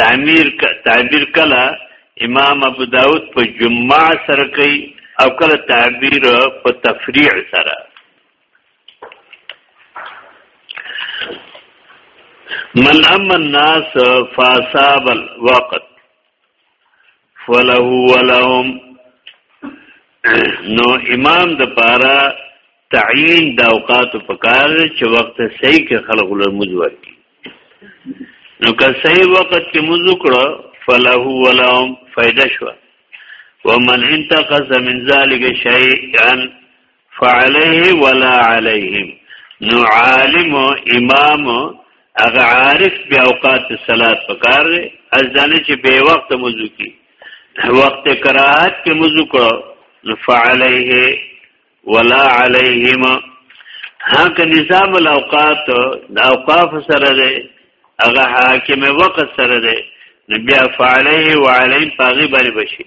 تعمیر تعبیر کله امام ابو داود په جمعه سره کوي او کله تعبیر په تفریع سره من اما الناس فاصاب الوقت فله ولهم نو امام د پاره تعیین د اوقات په کار چې وخت صحیح کې خلق له موږ ورکی نو که صحیح وخت کې موږ کړو فله ولهم فائدہ شو ومن انتقص من ذلك شيئا فعليه ولا عليهم نو عالم او امام هغه عارف بیا اوقات صلات پکار دی از دانه چې به وخت موضوع کی وخت کراهت کې موضوع کړو نو فعليه ولا عليهم هغه نظام الاوقات د اوقاف سره دی هغه حاکم وقت سره دی نو بیا فعليه وعليهم پاغي باندې بشي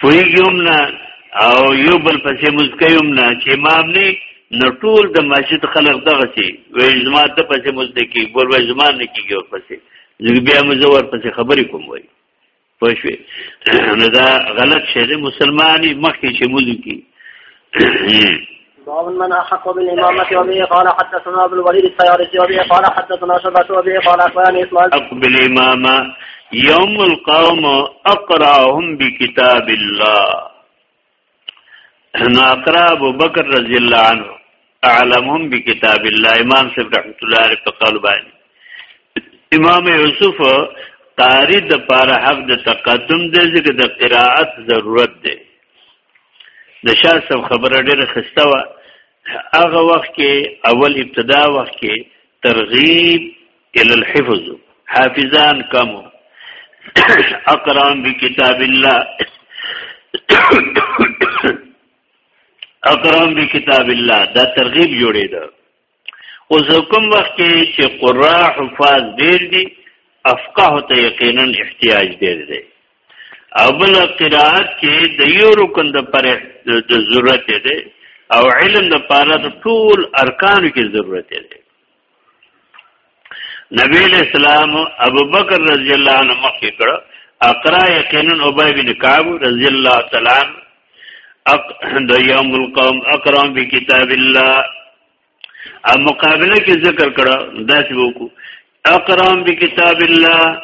پویږم نه او یو بل پسې مسکیم نه چې امام نه نو ټول د مسجد خلک دغه سي وې زما ته پسې مسجد کې ګور وې زما نه کېږي ور پسې زه بیا مزور پسې خبرې کوم وای پښوی نو دا غلط شه مسلمانې مخکې چې موږ کې باب من احق بالامامه وبه قال حدثنا ابو الوليد الطيارسي وبه قال حدثنا شبه وبه قال اخبرني اسماعيل احق بالامامه يوم القوم اقراهم بكتاب الله انا اقرا ابو بکر رضی الله عنه اعلمهم بكتاب الله امام صاحب رحمت الله علیه په قول باندې امام یوسف قاری د پاره حق د تقدم دی چې د قراءت ضرورت دی د شاه صاحب خبره ډیره خسته و هغه وخت کې اول ابتدا وخت کې ترغیب ال الحفظ حافظان کم اقرام بکتاب الله اقرام بکتاب الله دا ترغیب جوړې ده اوس کوم وخت کې چې قرا حفاظ ډیر دي افقه ته یقینا احتیاج ډیر دی او بل قرائت کې د یو رکن د پر د ضرورت دی او علم د پاره د ټول ارکانو کې ضرورت دی نبی اسلام ابو بکر رضی الله عنه مخکې کړو اقرا یقینا ابی بن کعب رضی الله تعالی عنہ د یوم القوم اکرم به کتاب الله ا مقابله کې ذکر کړه داسې وکړو اکرم به کتاب الله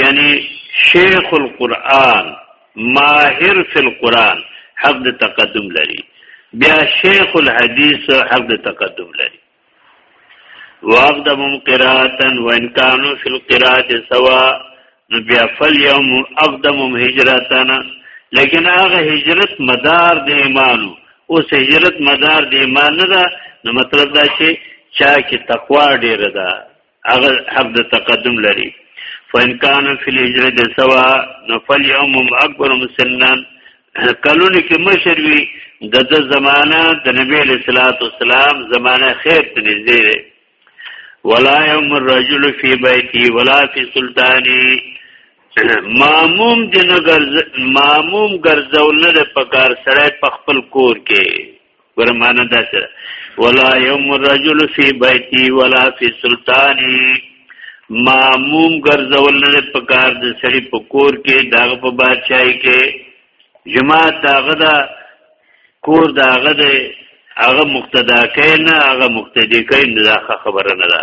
یعنی شیخ القرآن ماهر فی القرآن حق د تقدم لري بیا شیخ الحدیث حق د تقدم لري واقدمهم قراءتا وان كانوا في القراءه سواء نو بیا فل یوم اقدمهم هجرتنا لیکن هغه هجرت مدار د ایمانو اوس هجرت مدار د ایمان نه ده نو مطلب دا چې چا کې تقوا ډیره ده هغه حق د تقدم لري فإن كان في الهجرة سوا نفل يوم أكبر مسنن کلونه کې مشر وي د د زمانہ د نبی علیہ الصلوۃ والسلام زمانہ خیر ته نږدې دی ولا يوم الرجل في بيتي ولا في سلطاني ماموم جن ګرځ ماموم ګرځول نه پکار سره په خپل کور کې ورمانه دا سره ولا يوم الرجل في بيتي ولا في سلطاني معموم ګرځول نه په کار د سړي په کور کې داغه په بادشاہي کې جماعت داغه دا کور داغه د هغه مقتدا کین هغه مقتدی کین دا خبره نه ده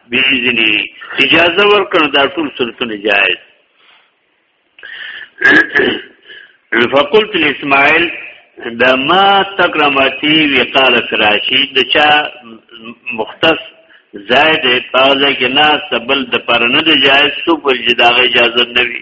بيزني اجازه ورکړه دا ټول سنتونه جائز فقلت لاسماعيل د ما تکرمتی وقال فراشی د چا مختص زائد پازه کې نه سبل د پر نه د جائز سو پر جدا اجازه نه وی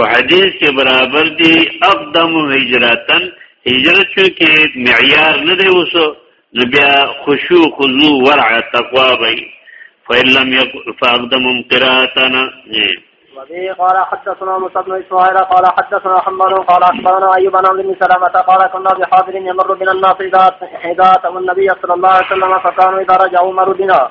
په حدیث کې برابر دي اقدم هجرتن هجرت شو کې معیار نه دی وسو نو بیا خشوع خضوع ورع تقوا وي فإن لم يكن فأقدمهم قراءتنا وبه قال حدثنا موسى بن اسماعيل قال حدثنا حماد قال اخبرنا ايوب عن عمرو بن سلمة قال كنا بحاضر يمر بنا الناس اذا اذا اتوا النبي صلى الله عليه وسلم فكانوا اذا رجعوا مروا بنا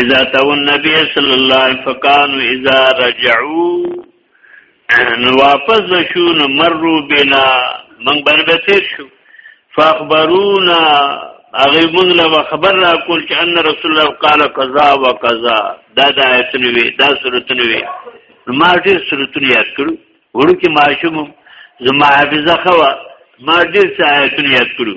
اذا تو النبي صلى الله عليه فكانوا اذا رجعوا نو واپس شو نو مرو بنا من باندې تیر شو فاخبرونا هغه موږ له خبر را کول چې ان رسول الله قال قضا وقضا دا د آیتونه وی دا سورتونه وی ما ډیر سورتونه یاد کړو ورو کې ماشوم زما حافظه خوا ما ډیر آیتونه یاد کړو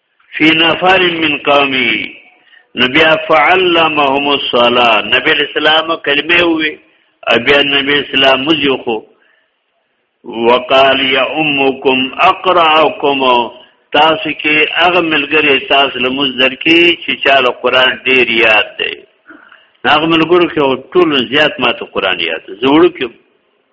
فی نفر من قومی نبی فعلمهم الصلاه نبی اسلام کلمه وی ابي نبی اسلام مزيخو وقال يا امكم اقراكم تاسو کې هغه ملګری تاسو له مزدر کې چې چاله قران ډیر یاد دی هغه ملګرو کې ټول زیات ماته قران یاد زوړو کې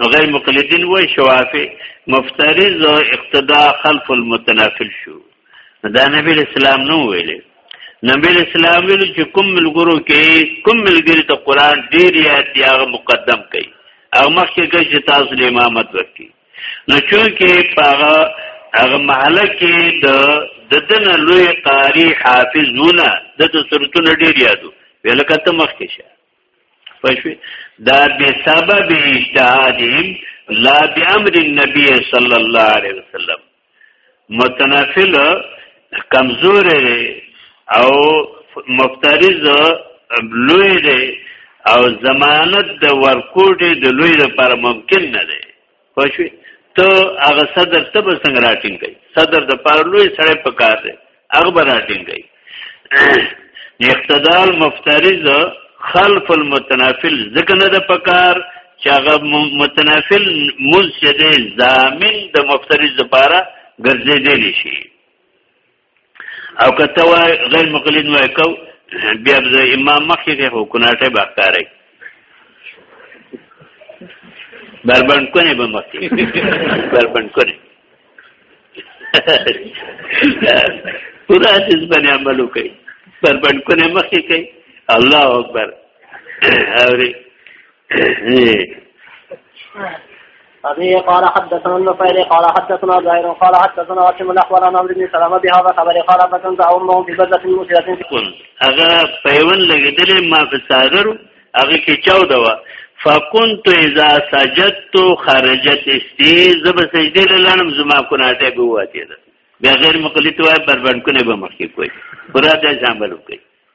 نو غیر مقلدین وای شوافی مفترض او اقتداء خلف المتنافل شو دا نبی اسلام نو ویلې نبی اسلام ویل چې کوم ملګرو کې کوم ملګری ته قران ډیر یاد دی هغه مقدم کړي هغه مخکې کوي چې تاسو له امامت وکړي نو چونکې هغه هغه محله کې د ددن لوی قاری حافظونه د سرتون ډیر یادو ویل کته مخکې شه پښوی دا به سبب اجتهادهم لا بامر النبي صلی الله علیه وسلم متنفل کمزور او مفترض لوی دی او ضمانت د ورکوټي د لوی لپاره ممکن نه دی پښوی ته هغه صدر ته به څنګه راټینګ کوي صدر د پاره لوی سړی په کار دی هغه به راټینګ کوي اقتدار مفترض خلف المتنافل ځکه نه د پکار چې هغه متنافل ملسده ضامن د مفترض لپاره ګرځېدلی شي او کته وای غیر مقلد وای کو بیا د امام مخکې کې خو کناټه بختاره بربند کنه به مخکې بربند کنه پورا حدیث باندې عمل وکړي بربند کنه مخکې کوي الله اکبر اوري أبي قال حدثنا النصيري قال حدثنا زهير قال حدثنا عاصم الأحول عن عمرو بن سلمة بهذا خبر قال فكنت أمه ببلدة مسيرة هغه پیون لګیدلې ما په ساغر هغه کې چاوده وا فكنت اذا سجدت خرجت استي زب سجدي لنم زما کناته بواتې ده بیا غیر مقلد وای بربند کنه به مخکې کوي پورا د ځامل کوي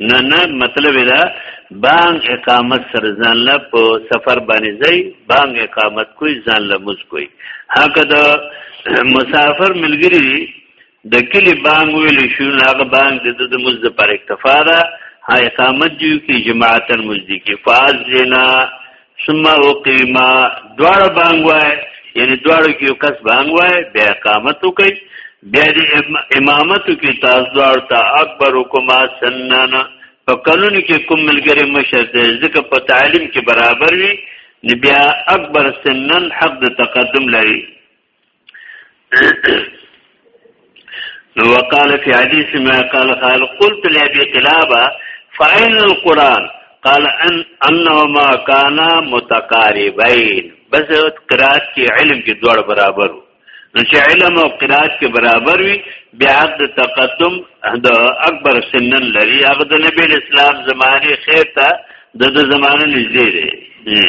نه نه مطلب دا بانګ اقامت سره ځان له په سفر باندې ځي بانګ اقامت کوئی ځان له مز کوئی هغه د مسافر ملګری د کلی بانګ ویل شو هغه بانګ د د مز د پر اکتفا ده ها اقامت جو کی جماعتن مزدی کی فاز جنا ثم اقیما دواړه بانګ وای یعنی دواړو کې یو کس بانګ وای بیا اقامت وکي بیا د امامت کې تاسو دواړو ته اکبر کوما سنن په قانون کې کوم ملګری مشر دی ځکه په تعلیم کې برابر وي بیا اکبر سنن حق د تقدم لري نو وقال في حديث ما قال قال قلت لأبي قلابة فأين القرآن قال ان انهما كانا متقاربين بس قرات کې علم کې دوړ برابر نو چې علم او قرات کې برابر وي بیا د تقدم د اکبر سنن لري هغه د نبی اسلام زمانه خیر ته د زمانه نږدې دی